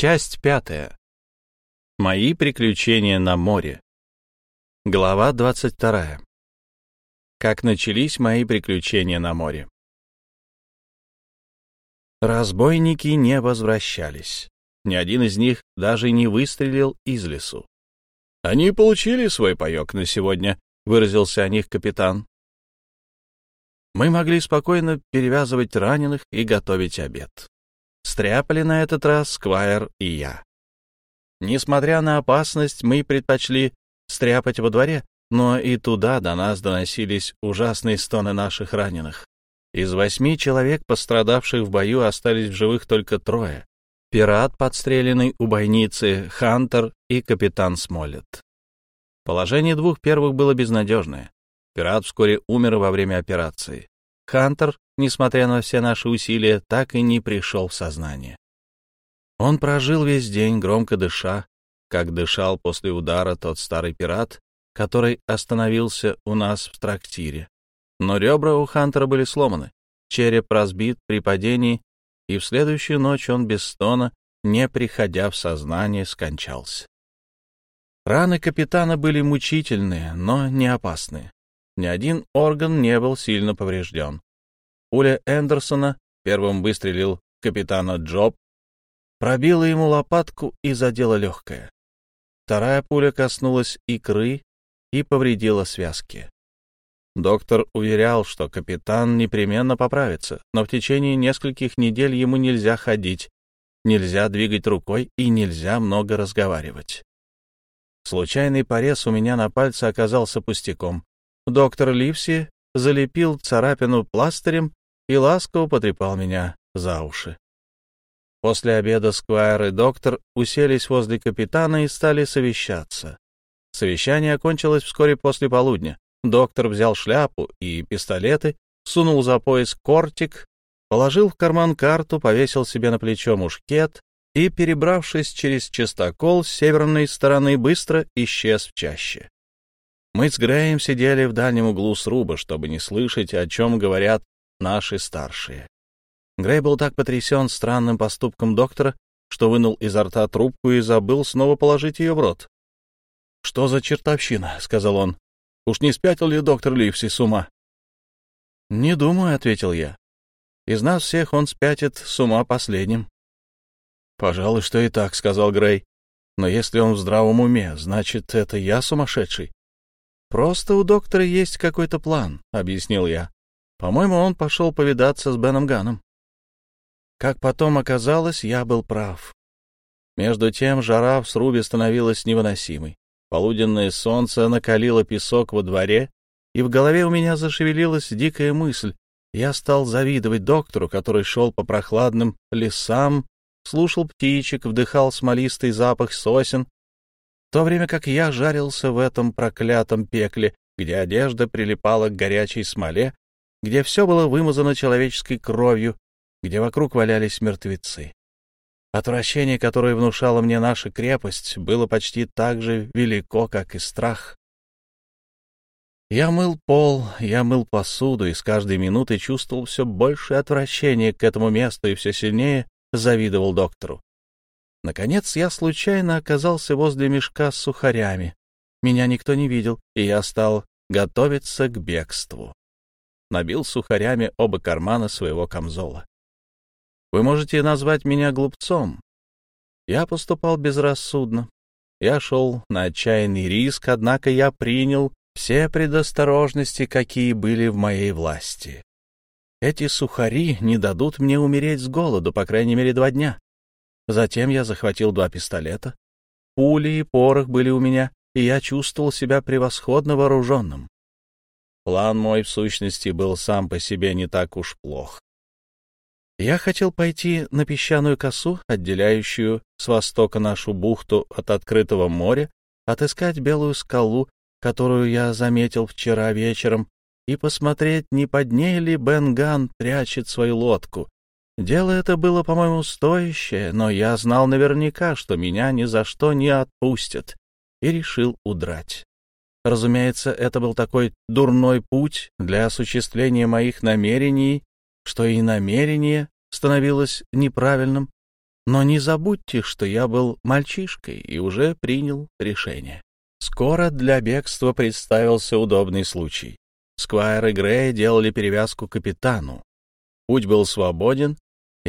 Часть пятая. Мои приключения на море. Глава двадцать вторая. Как начались мои приключения на море. Разбойники не возвращались. Ни один из них даже не выстрелил из лесу. «Они получили свой паек на сегодня», — выразился о них капитан. Мы могли спокойно перевязывать раненых и готовить обед. Стряпали на этот раз Сквайр и я. Несмотря на опасность, мы предпочли стряпать во дворе, но и туда до нас доносились ужасные стоны наших раненых. Из восьми человек, пострадавших в бою, остались в живых только трое. Пират, подстреленный у бойницы, Хантер и капитан Смоллет. Положение двух первых было безнадежное. Пират вскоре умер во время операции. Хантер, несмотря на все наши усилия, так и не пришел в сознание. Он прожил весь день, громко дыша, как дышал после удара тот старый пират, который остановился у нас в трактире. Но ребра у Хантера были сломаны, череп разбит при падении, и в следующую ночь он без стона, не приходя в сознание, скончался. Раны капитана были мучительные, но не опасные. Ни один орган не был сильно поврежден. Пуля Эндерсона первым выстрелил капитана Джоб, пробила ему лопатку и задела легкое. Вторая пуля коснулась икры и повредила связки. Доктор уверял, что капитан непременно поправится, но в течение нескольких недель ему нельзя ходить, нельзя двигать рукой и нельзя много разговаривать. Случайный порез у меня на пальце оказался пустяком. Доктор Ливси залепил царапину пластырем и ласково потрепал меня за уши. После обеда Сквайр и доктор уселись возле капитана и стали совещаться. Совещание окончилось вскоре после полудня. Доктор взял шляпу и пистолеты, сунул за пояс кортик, положил в карман карту, повесил себе на плечо мушкет и, перебравшись через частокол с северной стороны, быстро исчез в чаще. Мы с Греем сидели в дальнем углу сруба, чтобы не слышать, о чем говорят наши старшие. Грей был так потрясен странным поступком доктора, что вынул изо рта трубку и забыл снова положить ее в рот. — Что за чертовщина? — сказал он. — Уж не спятил ли доктор Ливси с ума? — Не думаю, — ответил я. Из нас всех он спятит с ума последним. — Пожалуй, что и так, — сказал Грей. Но если он в здравом уме, значит, это я сумасшедший. «Просто у доктора есть какой-то план», — объяснил я. «По-моему, он пошел повидаться с Беном Ганом». Как потом оказалось, я был прав. Между тем жара в срубе становилась невыносимой. Полуденное солнце накалило песок во дворе, и в голове у меня зашевелилась дикая мысль. Я стал завидовать доктору, который шел по прохладным лесам, слушал птичек, вдыхал смолистый запах сосен в то время как я жарился в этом проклятом пекле, где одежда прилипала к горячей смоле, где все было вымазано человеческой кровью, где вокруг валялись мертвецы. Отвращение, которое внушала мне наша крепость, было почти так же велико, как и страх. Я мыл пол, я мыл посуду, и с каждой минутой чувствовал все больше отвращения к этому месту и все сильнее завидовал доктору. Наконец я случайно оказался возле мешка с сухарями. Меня никто не видел, и я стал готовиться к бегству. Набил сухарями оба кармана своего камзола. Вы можете назвать меня глупцом. Я поступал безрассудно. Я шел на отчаянный риск, однако я принял все предосторожности, какие были в моей власти. Эти сухари не дадут мне умереть с голоду, по крайней мере, два дня. Затем я захватил два пистолета. Пули и порох были у меня, и я чувствовал себя превосходно вооруженным. План мой, в сущности, был сам по себе не так уж плох. Я хотел пойти на песчаную косу, отделяющую с востока нашу бухту от открытого моря, отыскать белую скалу, которую я заметил вчера вечером, и посмотреть, не под ней ли Бенган прячет свою лодку, Дело это было, по-моему, стоящее, но я знал наверняка, что меня ни за что не отпустят, и решил удрать. Разумеется, это был такой дурной путь для осуществления моих намерений, что и намерение становилось неправильным. Но не забудьте, что я был мальчишкой и уже принял решение. Скоро для бегства представился удобный случай. Сквайр и Грей делали перевязку капитану. Путь был свободен,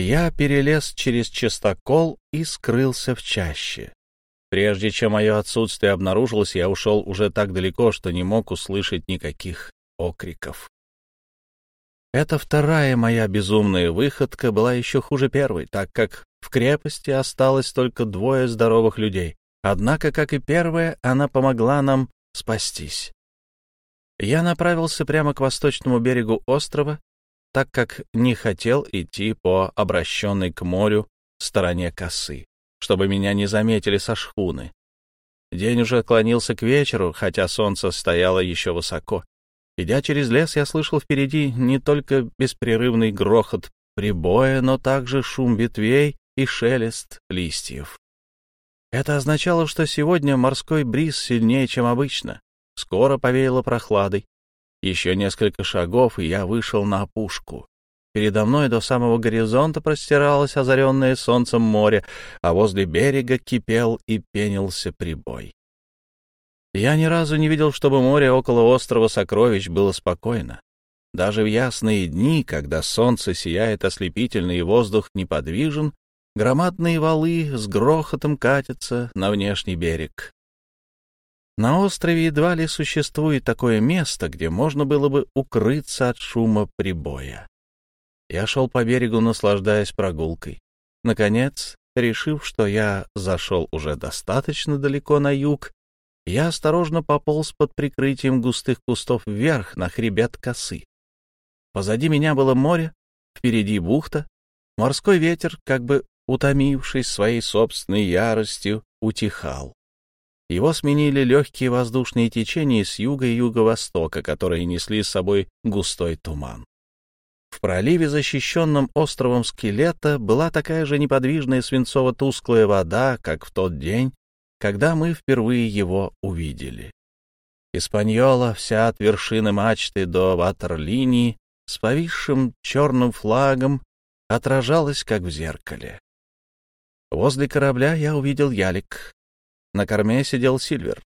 я перелез через частокол и скрылся в чаще. Прежде чем мое отсутствие обнаружилось, я ушел уже так далеко, что не мог услышать никаких окриков. Эта вторая моя безумная выходка была еще хуже первой, так как в крепости осталось только двое здоровых людей. Однако, как и первая, она помогла нам спастись. Я направился прямо к восточному берегу острова, так как не хотел идти по обращенной к морю стороне косы чтобы меня не заметили со шхуны. День уже клонился к вечеру, хотя солнце стояло еще высоко. Идя через лес, я слышал впереди не только беспрерывный грохот прибоя, но также шум ветвей и шелест листьев. Это означало, что сегодня морской бриз сильнее, чем обычно. Скоро повеяло прохладой. Еще несколько шагов, и я вышел на опушку. Передо мной до самого горизонта простиралось озаренное солнцем море, а возле берега кипел и пенился прибой. Я ни разу не видел, чтобы море около острова Сокровищ было спокойно. Даже в ясные дни, когда солнце сияет ослепительно и воздух неподвижен, громадные валы с грохотом катятся на внешний берег. На острове едва ли существует такое место, где можно было бы укрыться от шума прибоя. Я шел по берегу, наслаждаясь прогулкой. Наконец, решив, что я зашел уже достаточно далеко на юг, я осторожно пополз под прикрытием густых кустов вверх на хребет косы. Позади меня было море, впереди бухта. Морской ветер, как бы утомившись своей собственной яростью, утихал. Его сменили легкие воздушные течения с юга и юго-востока, которые несли с собой густой туман. В проливе, защищенном островом скелета, была такая же неподвижная свинцово-тусклая вода, как в тот день, когда мы впервые его увидели. Испаньола, вся от вершины мачты до ватерлинии, с повисшим черным флагом, отражалась, как в зеркале. Возле корабля я увидел ялик. На корме сидел Сильвер.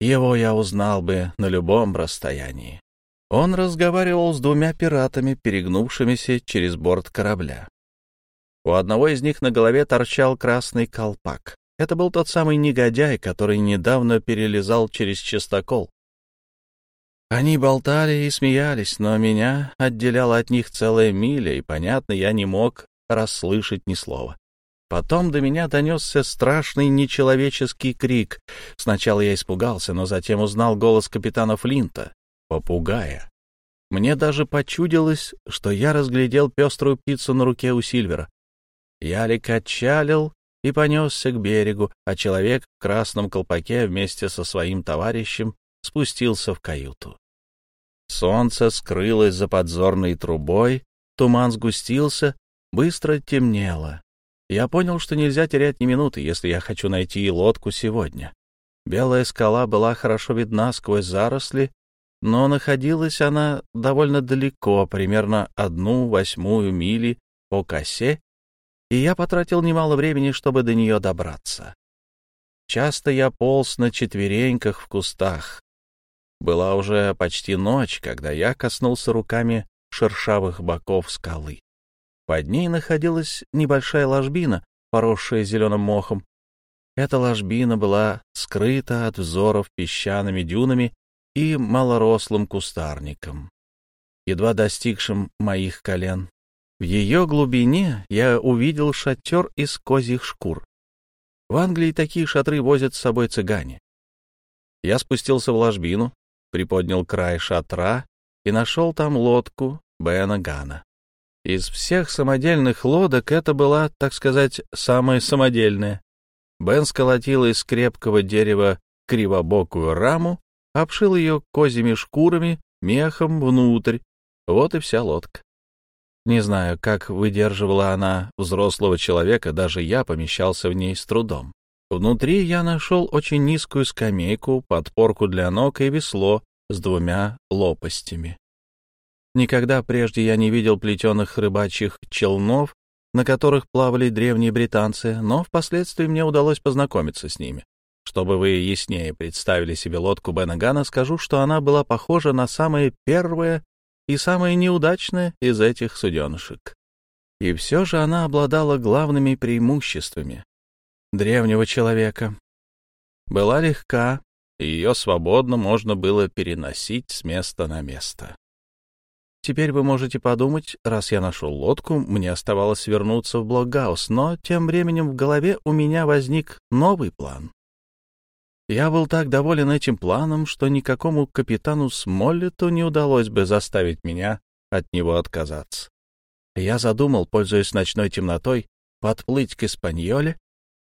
Его я узнал бы на любом расстоянии. Он разговаривал с двумя пиратами, перегнувшимися через борт корабля. У одного из них на голове торчал красный колпак. Это был тот самый негодяй, который недавно перелезал через частокол. Они болтали и смеялись, но меня отделяла от них целая миля, и, понятно, я не мог расслышать ни слова. Потом до меня донесся страшный нечеловеческий крик. Сначала я испугался, но затем узнал голос капитана Флинта попугая. Мне даже почудилось, что я разглядел пеструю птицу на руке у Сильвера. Ялик отчалил и понесся к берегу, а человек в красном колпаке вместе со своим товарищем спустился в каюту. Солнце скрылось за подзорной трубой, туман сгустился, быстро темнело. Я понял, что нельзя терять ни минуты, если я хочу найти лодку сегодня. Белая скала была хорошо видна сквозь заросли, но находилась она довольно далеко, примерно одну восьмую мили по косе, и я потратил немало времени, чтобы до нее добраться. Часто я полз на четвереньках в кустах. Была уже почти ночь, когда я коснулся руками шершавых боков скалы. Под ней находилась небольшая ложбина, поросшая зеленым мохом. Эта ложбина была скрыта от взоров песчаными дюнами и малорослым кустарником, едва достигшим моих колен. В ее глубине я увидел шатер из козьих шкур. В Англии такие шатры возят с собой цыгане. Я спустился в ложбину, приподнял край шатра и нашел там лодку Бена Гана. Из всех самодельных лодок это была, так сказать, самая самодельная. Бен сколотил из крепкого дерева кривобокую раму обшил ее козьими шкурами, мехом внутрь. Вот и вся лодка. Не знаю, как выдерживала она взрослого человека, даже я помещался в ней с трудом. Внутри я нашел очень низкую скамейку, подпорку для ног и весло с двумя лопастями. Никогда прежде я не видел плетеных рыбачьих челнов на которых плавали древние британцы, но впоследствии мне удалось познакомиться с ними. Чтобы вы яснее представили себе лодку Бена Гана, скажу, что она была похожа на самое первое и самое неудачное из этих суденышек. И все же она обладала главными преимуществами древнего человека. Была легка, и ее свободно можно было переносить с места на место. Теперь вы можете подумать, раз я нашел лодку, мне оставалось вернуться в Блокгаус, но тем временем в голове у меня возник новый план. Я был так доволен этим планом, что никакому капитану Смоллету не удалось бы заставить меня от него отказаться. Я задумал, пользуясь ночной темнотой, подплыть к Испаньоле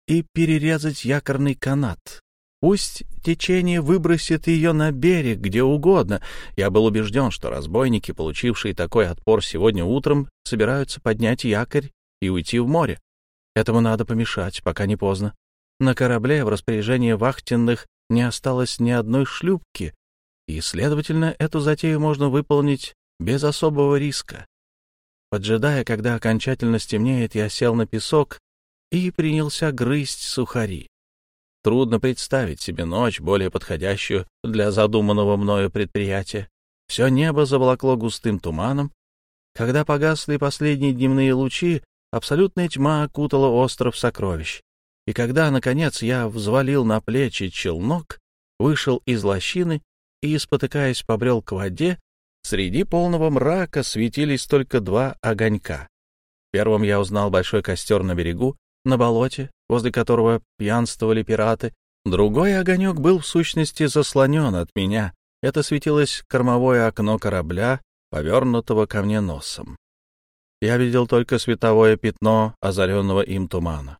и перерезать якорный канат, Пусть течение выбросит ее на берег, где угодно. Я был убежден, что разбойники, получившие такой отпор сегодня утром, собираются поднять якорь и уйти в море. Этому надо помешать, пока не поздно. На корабле в распоряжении вахтенных не осталось ни одной шлюпки, и, следовательно, эту затею можно выполнить без особого риска. Поджидая, когда окончательно стемнеет, я сел на песок и принялся грызть сухари. Трудно представить себе ночь, более подходящую для задуманного мною предприятия. Все небо заволокло густым туманом. Когда погасли последние дневные лучи, абсолютная тьма окутала остров сокровищ. И когда, наконец, я взвалил на плечи челнок, вышел из лощины и, спотыкаясь, побрел к воде, среди полного мрака светились только два огонька. Первым я узнал большой костер на берегу, на болоте, возле которого пьянствовали пираты. Другой огонек был в сущности заслонен от меня. Это светилось кормовое окно корабля, повернутого ко мне носом. Я видел только световое пятно озаренного им тумана.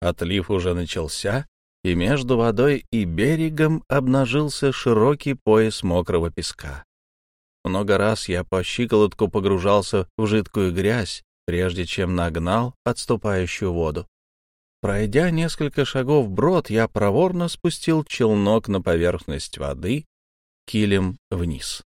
Отлив уже начался, и между водой и берегом обнажился широкий пояс мокрого песка. Много раз я по щиколотку погружался в жидкую грязь, прежде чем нагнал отступающую воду. Пройдя несколько шагов брод, я проворно спустил челнок на поверхность воды, килем вниз.